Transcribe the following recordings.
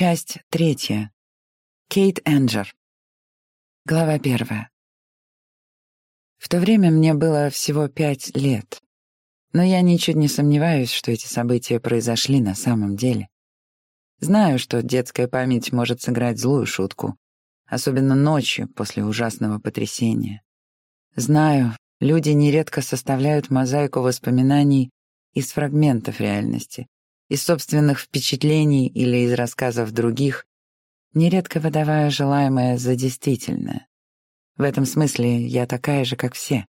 Часть третья. Кейт Энджер. Глава первая. В то время мне было всего пять лет, но я ничуть не сомневаюсь, что эти события произошли на самом деле. Знаю, что детская память может сыграть злую шутку, особенно ночью после ужасного потрясения. Знаю, люди нередко составляют мозаику воспоминаний из фрагментов реальности, из собственных впечатлений или из рассказов других, нередко выдавая желаемое за действительное. В этом смысле я такая же, как все.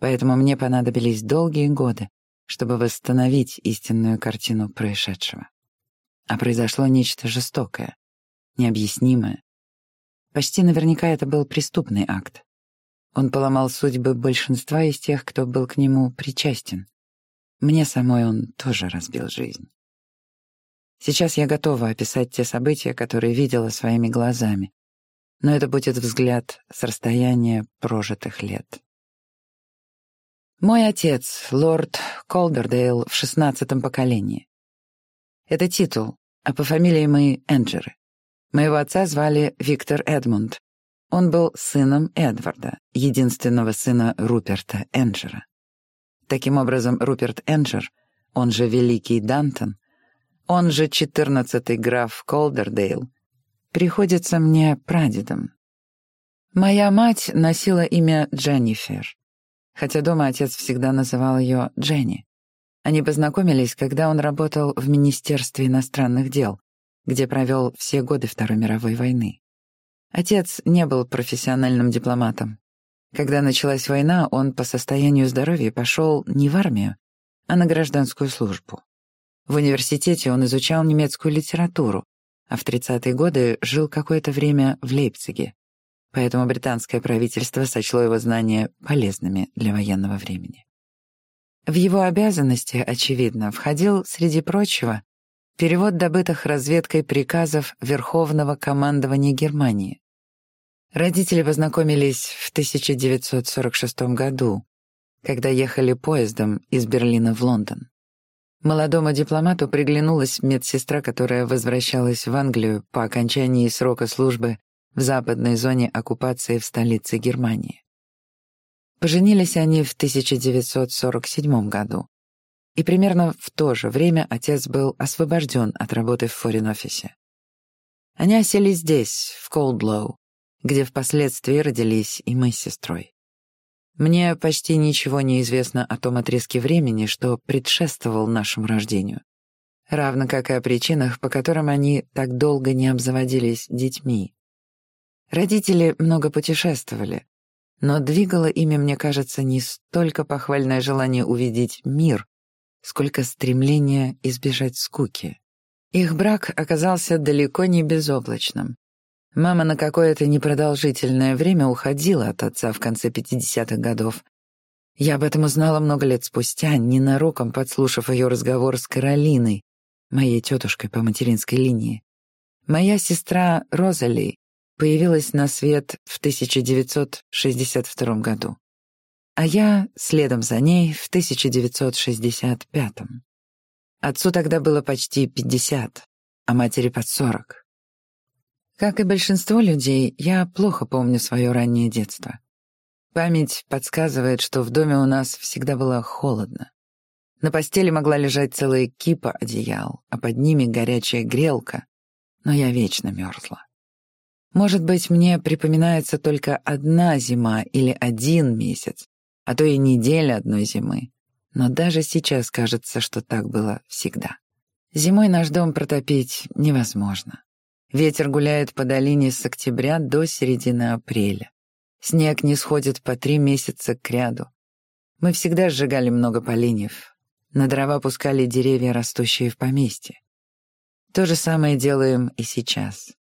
Поэтому мне понадобились долгие годы, чтобы восстановить истинную картину происшедшего. А произошло нечто жестокое, необъяснимое. Почти наверняка это был преступный акт. Он поломал судьбы большинства из тех, кто был к нему причастен. Мне самой он тоже разбил жизнь. Сейчас я готова описать те события, которые видела своими глазами, но это будет взгляд с расстояния прожитых лет. Мой отец, лорд Колдердейл в шестнадцатом поколении. Это титул, а по фамилии мы Энджеры. Моего отца звали Виктор Эдмунд. Он был сыном Эдварда, единственного сына Руперта Энджера. Таким образом, Руперт Энджер, он же Великий Дантон, он же четырнадцатый граф Колдердейл, приходится мне прадедом. Моя мать носила имя Дженнифер, хотя дома отец всегда называл ее Дженни. Они познакомились, когда он работал в Министерстве иностранных дел, где провел все годы Второй мировой войны. Отец не был профессиональным дипломатом. Когда началась война, он по состоянию здоровья пошел не в армию, а на гражданскую службу. В университете он изучал немецкую литературу, а в 30-е годы жил какое-то время в Лейпциге. Поэтому британское правительство сочло его знания полезными для военного времени. В его обязанности, очевидно, входил, среди прочего, перевод добытых разведкой приказов Верховного командования Германии. Родители познакомились в 1946 году, когда ехали поездом из Берлина в Лондон. Молодому дипломату приглянулась медсестра, которая возвращалась в Англию по окончании срока службы в западной зоне оккупации в столице Германии. Поженились они в 1947 году. И примерно в то же время отец был освобожден от работы в форин-офисе. Они осели здесь, в Колдлоу, где впоследствии родились и мы с сестрой. Мне почти ничего не известно о том отрезке времени, что предшествовал нашему рождению, равно как и о причинах, по которым они так долго не обзаводились детьми. Родители много путешествовали, но двигало ими, мне кажется, не столько похвальное желание увидеть мир, сколько стремление избежать скуки. Их брак оказался далеко не безоблачным. Мама на какое-то непродолжительное время уходила от отца в конце 50-х годов. Я об этом узнала много лет спустя, ненароком подслушав ее разговор с Каролиной, моей тетушкой по материнской линии. Моя сестра Розали появилась на свет в 1962 году, а я следом за ней в 1965. Отцу тогда было почти 50, а матери под 40. Как и большинство людей, я плохо помню свое раннее детство. Память подсказывает, что в доме у нас всегда было холодно. На постели могла лежать целая кипа одеял, а под ними горячая грелка, но я вечно мерзла. Может быть, мне припоминается только одна зима или один месяц, а то и неделя одной зимы. Но даже сейчас кажется, что так было всегда. Зимой наш дом протопить невозможно. Ветер гуляет по долине с октября до середины апреля. Снег не сходит по три месяца к ряду. Мы всегда сжигали много поленьев. На дрова пускали деревья, растущие в поместье. То же самое делаем и сейчас.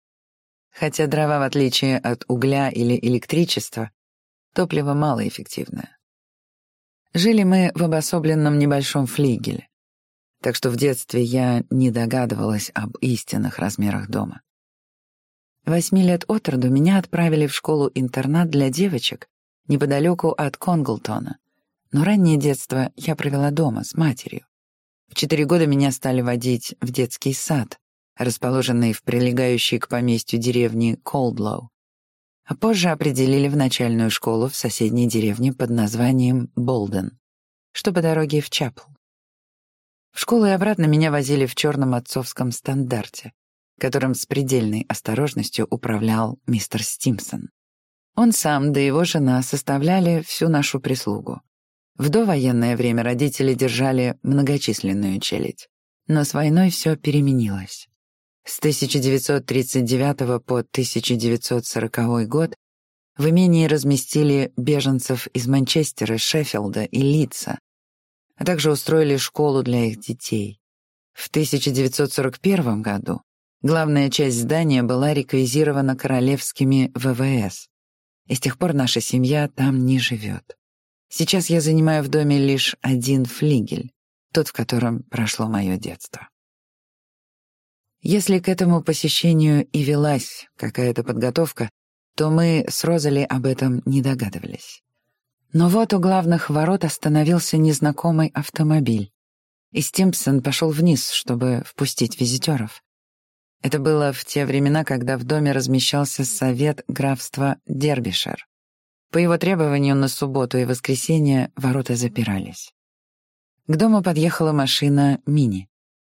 Хотя дрова, в отличие от угля или электричества, топливо малоэффективное. Жили мы в обособленном небольшом флигеле, так что в детстве я не догадывалась об истинных размерах дома. Восьми лет от роду меня отправили в школу-интернат для девочек неподалеку от Конглтона. Но раннее детство я провела дома с матерью. В четыре года меня стали водить в детский сад, расположенной в прилегающей к поместью деревне Колдлоу. А позже определили в начальную школу в соседней деревне под названием Болден, что по дороге в Чапл. В школу и обратно меня возили в черном отцовском стандарте, которым с предельной осторожностью управлял мистер Стимсон. Он сам да его жена составляли всю нашу прислугу. В довоенное время родители держали многочисленную челядь. Но с войной все переменилось. С 1939 по 1940 год в имении разместили беженцев из Манчестера, Шеффилда и Лидса, а также устроили школу для их детей. В 1941 году главная часть здания была реквизирована королевскими ВВС, и с тех пор наша семья там не живет. Сейчас я занимаю в доме лишь один флигель, тот, в котором прошло мое детство. Если к этому посещению и велась какая-то подготовка, то мы с Розали об этом не догадывались. Но вот у главных ворот остановился незнакомый автомобиль, и Стимпсон пошел вниз, чтобы впустить визитеров. Это было в те времена, когда в доме размещался совет графства Дербишер. По его требованию на субботу и воскресенье ворота запирались. К дому подъехала машина «Мини».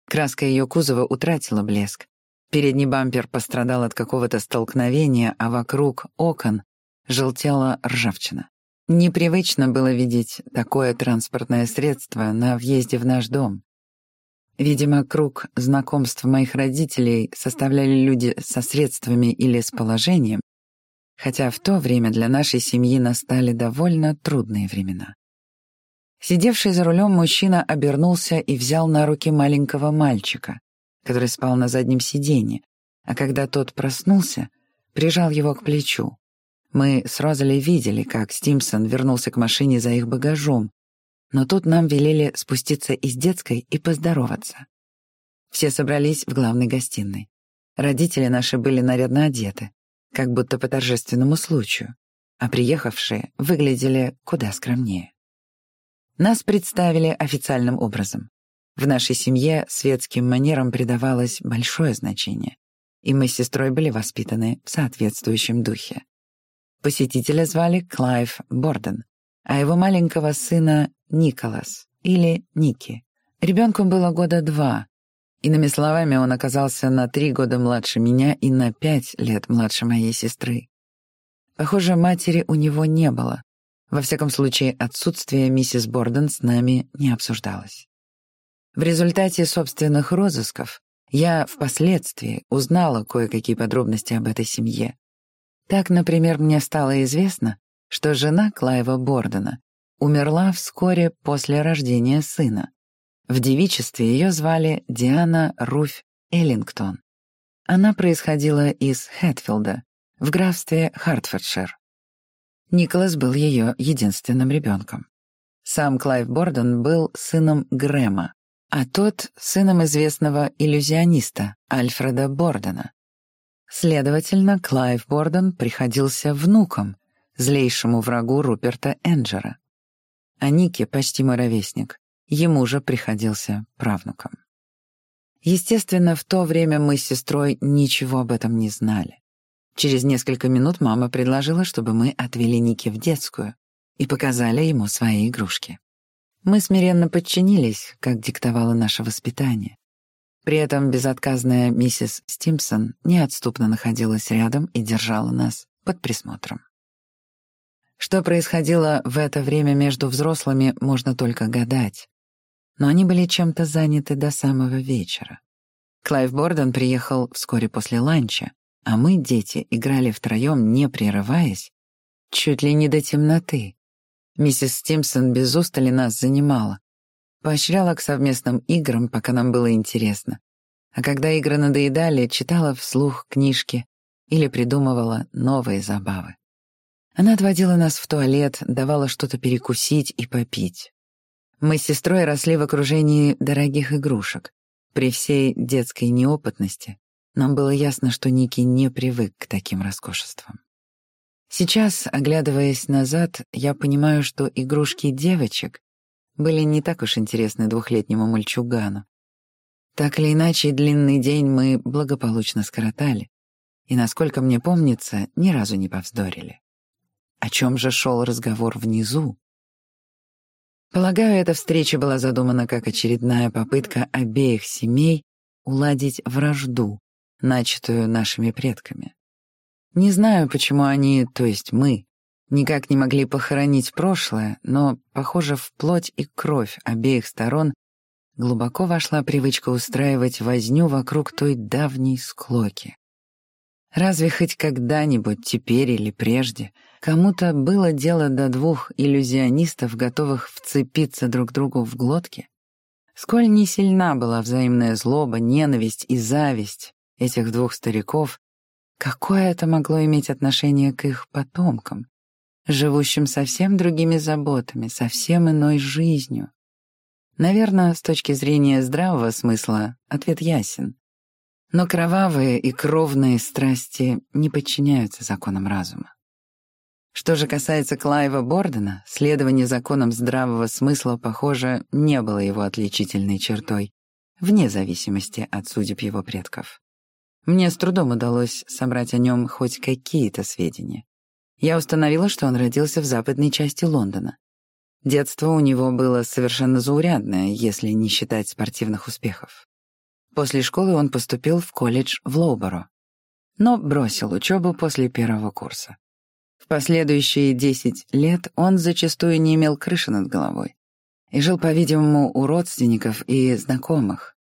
Краска ее кузова утратила блеск. Передний бампер пострадал от какого-то столкновения, а вокруг окон желтела ржавчина. Непривычно было видеть такое транспортное средство на въезде в наш дом. Видимо, круг знакомств моих родителей составляли люди со средствами или с положением, хотя в то время для нашей семьи настали довольно трудные времена. Сидевший за рулем мужчина обернулся и взял на руки маленького мальчика, который спал на заднем сиденье, а когда тот проснулся, прижал его к плечу. Мы с Розали видели, как Стимсон вернулся к машине за их багажом, но тут нам велели спуститься из детской и поздороваться. Все собрались в главной гостиной. Родители наши были нарядно одеты, как будто по торжественному случаю, а приехавшие выглядели куда скромнее. Нас представили официальным образом. В нашей семье светским манерам придавалось большое значение, и мы с сестрой были воспитаны в соответствующем духе. Посетителя звали Клайв Борден, а его маленького сына — Николас или Ники. Ребенку было года два. Иными словами, он оказался на три года младше меня и на пять лет младше моей сестры. Похоже, матери у него не было. Во всяком случае, отсутствие миссис Борден с нами не обсуждалось. В результате собственных розысков я впоследствии узнала кое-какие подробности об этой семье. Так, например, мне стало известно, что жена Клайва Бордена умерла вскоре после рождения сына. В девичестве ее звали Диана Руфь Эллингтон. Она происходила из Хэтфилда, в графстве Хартфордшир. Николас был ее единственным ребенком. Сам Клайв Борден был сыном Грэма, а тот — сыном известного иллюзиониста Альфреда Бордена. Следовательно, Клайв Борден приходился внуком, злейшему врагу Руперта Энджера. А Ники почти мой ровесник, ему же приходился правнуком. Естественно, в то время мы с сестрой ничего об этом не знали. Через несколько минут мама предложила, чтобы мы отвели Ники в детскую и показали ему свои игрушки. Мы смиренно подчинились, как диктовало наше воспитание. При этом безотказная миссис Стимсон неотступно находилась рядом и держала нас под присмотром. Что происходило в это время между взрослыми, можно только гадать. Но они были чем-то заняты до самого вечера. Клайв Борден приехал вскоре после ланча, а мы, дети, играли втроем, не прерываясь, чуть ли не до темноты. Миссис Стимсон без устали нас занимала, Поощряла к совместным играм, пока нам было интересно. А когда игры надоедали, читала вслух книжки или придумывала новые забавы. Она отводила нас в туалет, давала что-то перекусить и попить. Мы с сестрой росли в окружении дорогих игрушек. При всей детской неопытности нам было ясно, что Ники не привык к таким роскошествам. Сейчас, оглядываясь назад, я понимаю, что игрушки девочек были не так уж интересны двухлетнему мальчугану. Так или иначе, длинный день мы благополучно скоротали, и, насколько мне помнится, ни разу не повздорили. О чем же шел разговор внизу? Полагаю, эта встреча была задумана как очередная попытка обеих семей уладить вражду, начатую нашими предками. Не знаю, почему они, то есть мы, никак не могли похоронить прошлое, но, похоже, в плоть и кровь обеих сторон глубоко вошла привычка устраивать возню вокруг той давней склоки. Разве хоть когда-нибудь, теперь или прежде, кому-то было дело до двух иллюзионистов, готовых вцепиться друг другу в глотки? Сколь не сильна была взаимная злоба, ненависть и зависть этих двух стариков, какое это могло иметь отношение к их потомкам, живущим совсем другими заботами, совсем иной жизнью? Наверное, с точки зрения здравого смысла, ответ ясен. Но кровавые и кровные страсти не подчиняются законам разума. Что же касается Клайва Бордена, следование законам здравого смысла, похоже, не было его отличительной чертой, вне зависимости от судеб его предков. Мне с трудом удалось собрать о нем хоть какие-то сведения. Я установила, что он родился в западной части Лондона. Детство у него было совершенно заурядное, если не считать спортивных успехов. После школы он поступил в колледж в Лоуборо, но бросил учебу после первого курса. В последующие 10 лет он зачастую не имел крыши над головой и жил, по-видимому, у родственников и знакомых.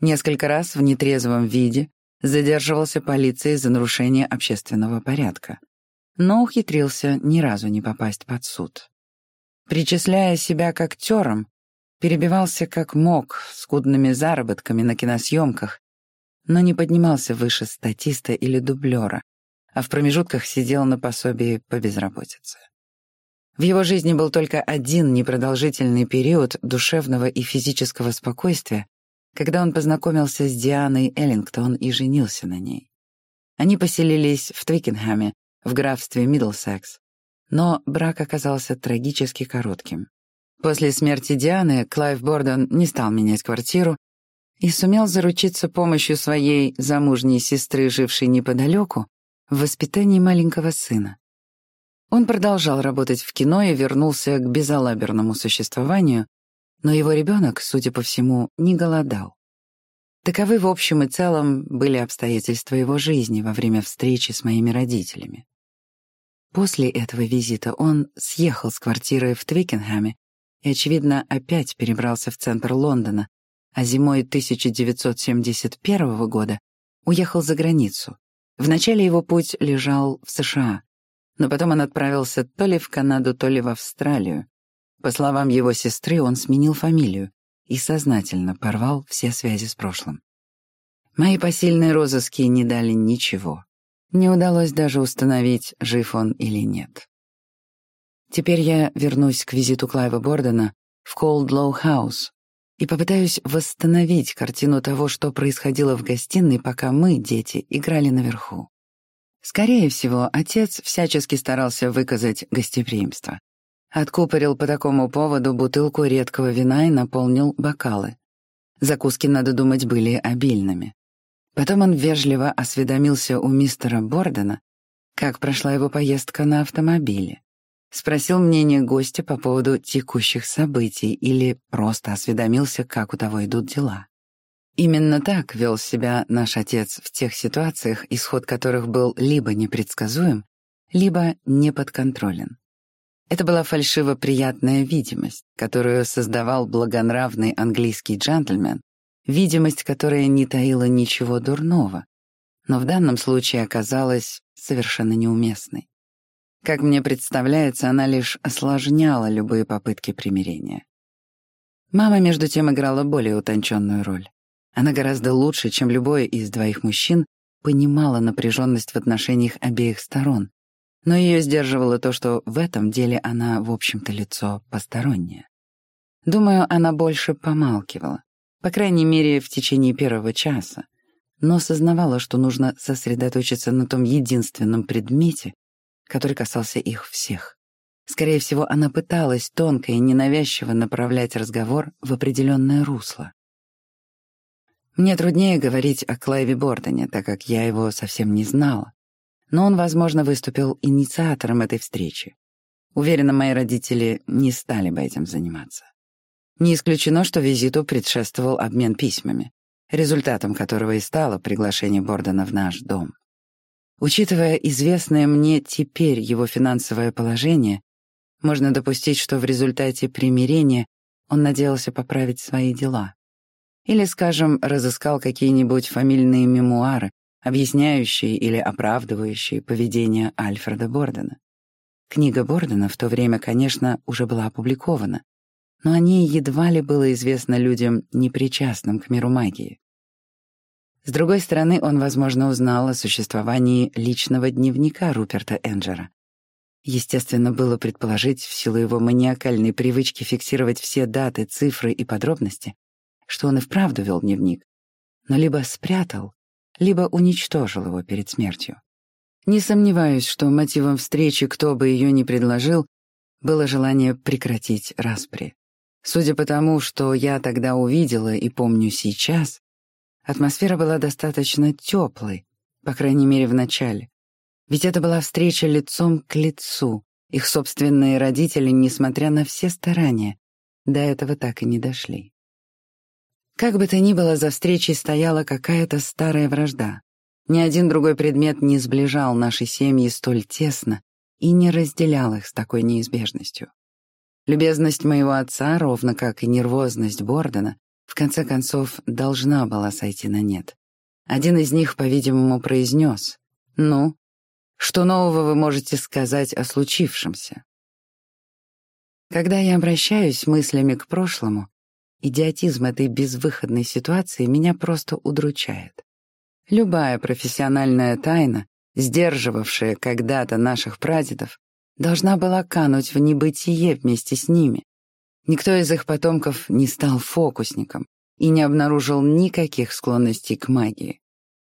Несколько раз в нетрезвом виде задерживался полицией за нарушение общественного порядка, но ухитрился ни разу не попасть под суд. Причисляя себя к актерам, перебивался как мог, скудными заработками на киносъемках, но не поднимался выше статиста или дублера, а в промежутках сидел на пособии по безработице. В его жизни был только один непродолжительный период душевного и физического спокойствия, когда он познакомился с Дианой Эллингтон и женился на ней. Они поселились в Твикенхаме, в графстве Миддлсекс, но брак оказался трагически коротким. После смерти Дианы Клайв Борден не стал менять квартиру и сумел заручиться помощью своей замужней сестры, жившей неподалеку, в воспитании маленького сына. Он продолжал работать в кино и вернулся к безалаберному существованию, но его ребенок, судя по всему, не голодал. Таковы в общем и целом были обстоятельства его жизни во время встречи с моими родителями. После этого визита он съехал с квартиры в Твикенхаме и, очевидно, опять перебрался в центр Лондона, а зимой 1971 года уехал за границу. Вначале его путь лежал в США, но потом он отправился то ли в Канаду, то ли в Австралию. По словам его сестры, он сменил фамилию и сознательно порвал все связи с прошлым. Мои посильные розыски не дали ничего. Не удалось даже установить, жив он или нет. Теперь я вернусь к визиту Клайва Бордена в Колдлоу Хаус и попытаюсь восстановить картину того, что происходило в гостиной, пока мы, дети, играли наверху. Скорее всего, отец всячески старался выказать гостеприимство. Откупорил по такому поводу бутылку редкого вина и наполнил бокалы. Закуски, надо думать, были обильными. Потом он вежливо осведомился у мистера Бордена, как прошла его поездка на автомобиле. Спросил мнение гостя по поводу текущих событий или просто осведомился, как у того идут дела. Именно так вел себя наш отец в тех ситуациях, исход которых был либо непредсказуем, либо неподконтролен. Это была фальшиво приятная видимость, которую создавал благонравный английский джентльмен, видимость, которая не таила ничего дурного, но в данном случае оказалась совершенно неуместной. Как мне представляется, она лишь осложняла любые попытки примирения. Мама, между тем, играла более утонченную роль. Она гораздо лучше, чем любой из двоих мужчин, понимала напряженность в отношениях обеих сторон, но ее сдерживало то, что в этом деле она, в общем-то, лицо постороннее. Думаю, она больше помалкивала, по крайней мере, в течение первого часа, но сознавала, что нужно сосредоточиться на том единственном предмете, который касался их всех. Скорее всего, она пыталась тонко и ненавязчиво направлять разговор в определенное русло. Мне труднее говорить о Клайве Бордоне, так как я его совсем не знала. Но он, возможно, выступил инициатором этой встречи. Уверена, мои родители не стали бы этим заниматься. Не исключено, что визиту предшествовал обмен письмами, результатом которого и стало приглашение Бордона в наш дом. Учитывая известное мне теперь его финансовое положение, можно допустить, что в результате примирения он надеялся поправить свои дела. Или, скажем, разыскал какие-нибудь фамильные мемуары, объясняющие или оправдывающие поведение Альфреда Бордена. Книга Бордена в то время, конечно, уже была опубликована, но о ней едва ли было известно людям, непричастным к миру магии. С другой стороны, он, возможно, узнал о существовании личного дневника Руперта Энджера. Естественно, было предположить, в силу его маниакальной привычки фиксировать все даты, цифры и подробности, что он и вправду вел дневник, но либо спрятал, либо уничтожил его перед смертью. Не сомневаюсь, что мотивом встречи, кто бы ее ни предложил, было желание прекратить распри. Судя по тому, что я тогда увидела и помню сейчас, атмосфера была достаточно теплой, по крайней мере, в начале. Ведь это была встреча лицом к лицу. Их собственные родители, несмотря на все старания, до этого так и не дошли. Как бы то ни было, за встречей стояла какая-то старая вражда. Ни один другой предмет не сближал наши семьи столь тесно и не разделял их с такой неизбежностью. Любезность моего отца, ровно как и нервозность Бордена, в конце концов должна была сойти на нет. Один из них, по-видимому, произнес «Ну, что нового вы можете сказать о случившемся?» Когда я обращаюсь мыслями к прошлому, Идиотизм этой безвыходной ситуации меня просто удручает. Любая профессиональная тайна, сдерживавшая когда-то наших прадедов, должна была кануть в небытие вместе с ними. Никто из их потомков не стал фокусником и не обнаружил никаких склонностей к магии.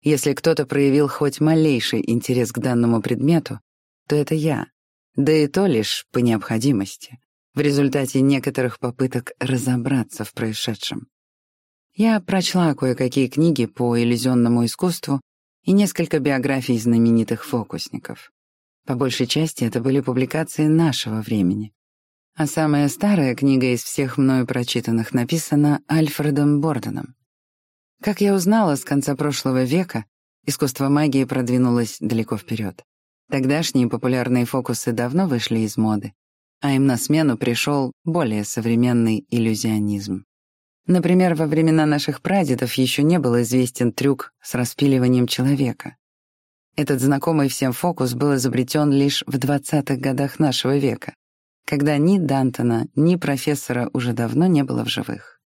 Если кто-то проявил хоть малейший интерес к данному предмету, то это я, да и то лишь по необходимости в результате некоторых попыток разобраться в происшедшем. Я прочла кое-какие книги по иллюзионному искусству и несколько биографий знаменитых фокусников. По большей части это были публикации нашего времени. А самая старая книга из всех мною прочитанных написана Альфредом Борденом. Как я узнала, с конца прошлого века искусство магии продвинулось далеко вперед. Тогдашние популярные фокусы давно вышли из моды, а им на смену пришел более современный иллюзионизм. Например, во времена наших прадедов еще не был известен трюк с распиливанием человека. Этот знакомый всем фокус был изобретен лишь в 20-х годах нашего века, когда ни Дантона, ни профессора уже давно не было в живых.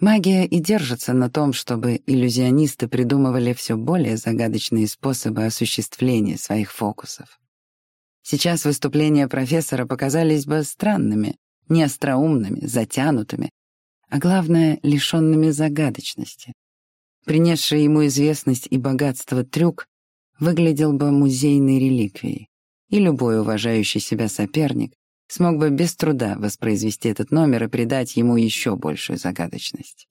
Магия и держится на том, чтобы иллюзионисты придумывали все более загадочные способы осуществления своих фокусов. Сейчас выступления профессора показались бы странными, неостроумными, затянутыми, а главное, лишенными загадочности. Принесший ему известность и богатство трюк выглядел бы музейной реликвией, и любой уважающий себя соперник смог бы без труда воспроизвести этот номер и придать ему еще большую загадочность.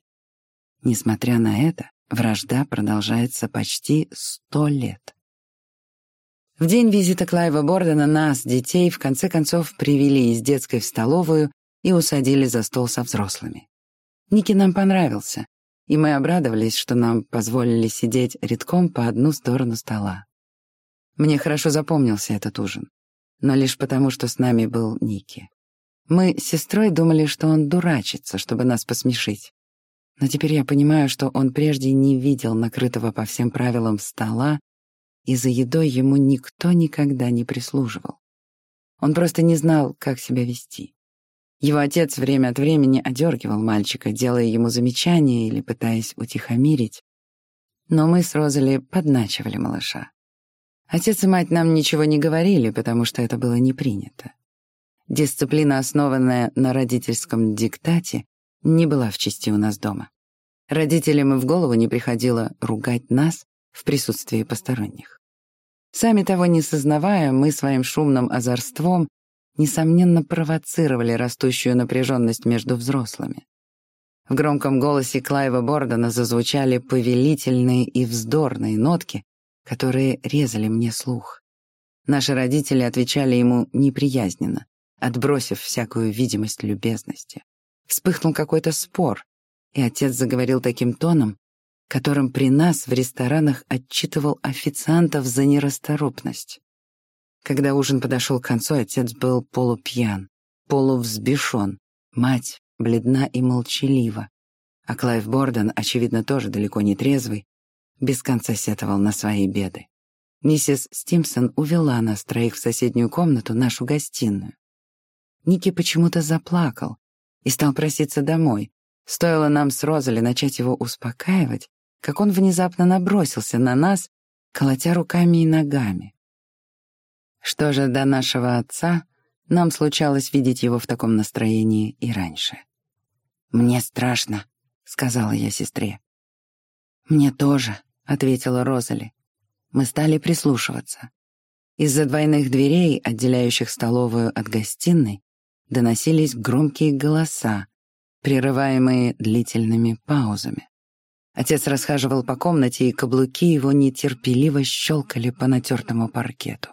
Несмотря на это, вражда продолжается почти сто лет. В день визита Клайва Бордена нас, детей, в конце концов привели из детской в столовую и усадили за стол со взрослыми. Ники нам понравился, и мы обрадовались, что нам позволили сидеть редком по одну сторону стола. Мне хорошо запомнился этот ужин, но лишь потому, что с нами был Ники. Мы с сестрой думали, что он дурачится, чтобы нас посмешить. Но теперь я понимаю, что он прежде не видел накрытого по всем правилам стола и за едой ему никто никогда не прислуживал. Он просто не знал, как себя вести. Его отец время от времени одергивал мальчика, делая ему замечания или пытаясь утихомирить. Но мы с Розали подначивали малыша. Отец и мать нам ничего не говорили, потому что это было не принято. Дисциплина, основанная на родительском диктате, не была в чести у нас дома. Родителям и в голову не приходило ругать нас в присутствии посторонних. Сами того не сознавая, мы своим шумным озорством несомненно провоцировали растущую напряженность между взрослыми. В громком голосе Клайва Бордона зазвучали повелительные и вздорные нотки, которые резали мне слух. Наши родители отвечали ему неприязненно, отбросив всякую видимость любезности. Вспыхнул какой-то спор, и отец заговорил таким тоном, которым при нас в ресторанах отчитывал официантов за нерасторопность. Когда ужин подошел к концу, отец был полупьян, полувзбешен, мать бледна и молчалива, а Клайв Борден, очевидно, тоже далеко не трезвый, без конца сетовал на свои беды. Миссис Стимсон увела нас троих в соседнюю комнату, нашу гостиную. Ники почему-то заплакал и стал проситься домой. Стоило нам с Розали начать его успокаивать, как он внезапно набросился на нас, колотя руками и ногами. Что же до нашего отца, нам случалось видеть его в таком настроении и раньше. «Мне страшно», — сказала я сестре. «Мне тоже», — ответила Розали. Мы стали прислушиваться. Из-за двойных дверей, отделяющих столовую от гостиной, доносились громкие голоса, прерываемые длительными паузами. Отец расхаживал по комнате, и каблуки его нетерпеливо щелкали по натертому паркету.